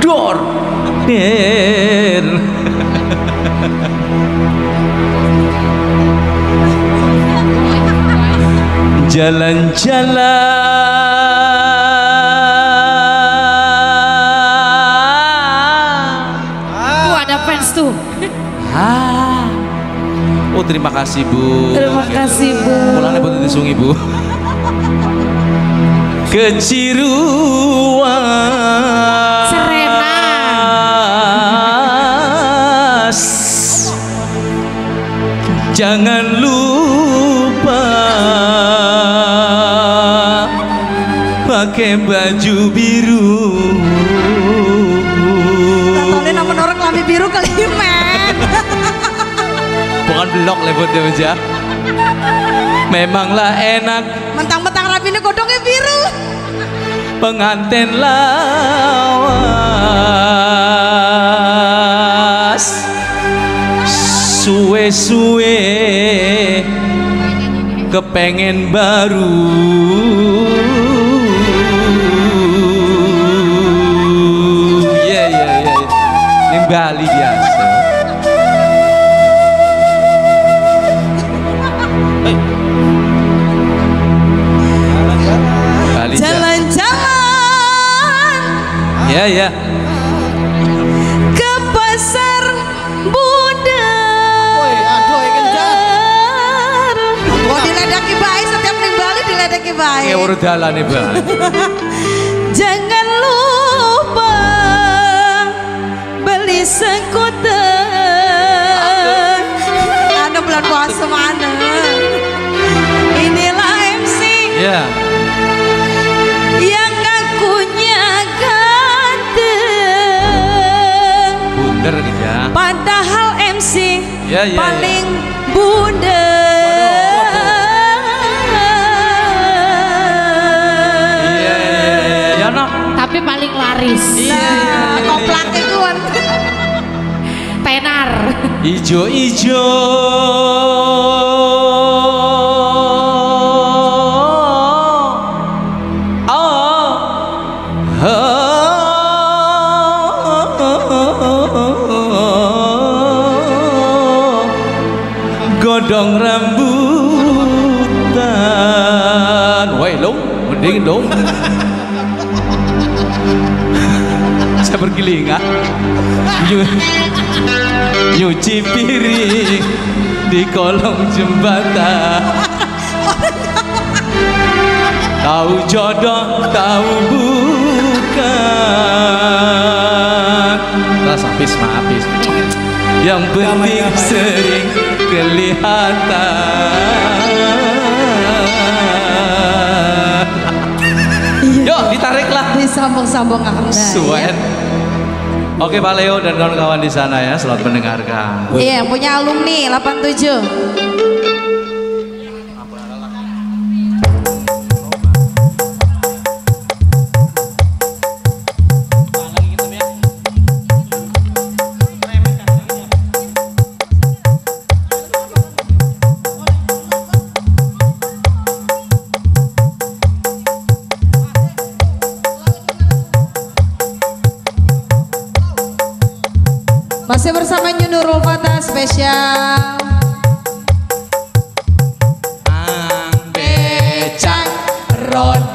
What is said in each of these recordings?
Dor. Der. Jalan-jalan. Tuh ada fans tuh. Ah. Oh terima kasih Bu. Terima kasih Bu. Pulang dapat disungi Bu. Keciruan. Serena. Jangan lupa pakai baju biru. Tatone nama orang lambi biru kali men. Bukan blok lebut aja. Memanglah enak Mentang-mentang rapine kodongnya biru. pengantin lawas. Suwe-suwe kepengen baru. Ya ya ya ini Bali biasa ya ya ke pasar Bunda. aduh, kencang. Oh diledaki baik setiap ning Bali diledaki baik. Kayak urut dalan nih bang Jangan lupa beli skuter. Ada bulan puasa mana? Inilah MC ya yang bunder gitu ya Padahal MC Ya, ya, paling bunda. iya iya iya ya no Tapi paling laris. Nah, komplaknya kuan. Tenar. ijo mending dong. Saya bergiling Nyu- nyuci piring di kolong jembatan. Tahu jodoh tahu bukan. Rasa habis habis. Yang penting sering kelihatan yuk ditariklah Disambung-sambung akan Suen. Oke Pak Leo dan kawan-kawan di sana ya, selamat mendengarkan. Iya, punya alumni 87. Masih bersama New Nurul Fatah spesial. Ang becak rodane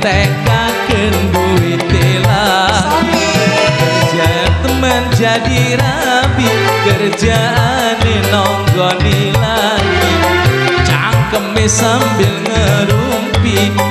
tekaken duwite lah teman jadi rabi kerjaan nonggo nilai. Cangkeme sambil ngerumpi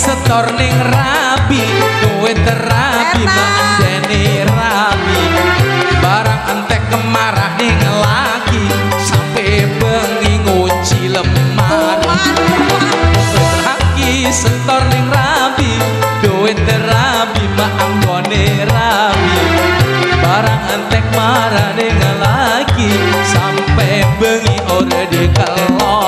setor ning rabi duit terapi mandeni rabi. Barang entek kemarah ning lagi sampe bengi nguci lemari. Lagi setor ning rabi duit terapi manggone rabi. Barang entek marah ning lagi sampe bengi ora dikelok.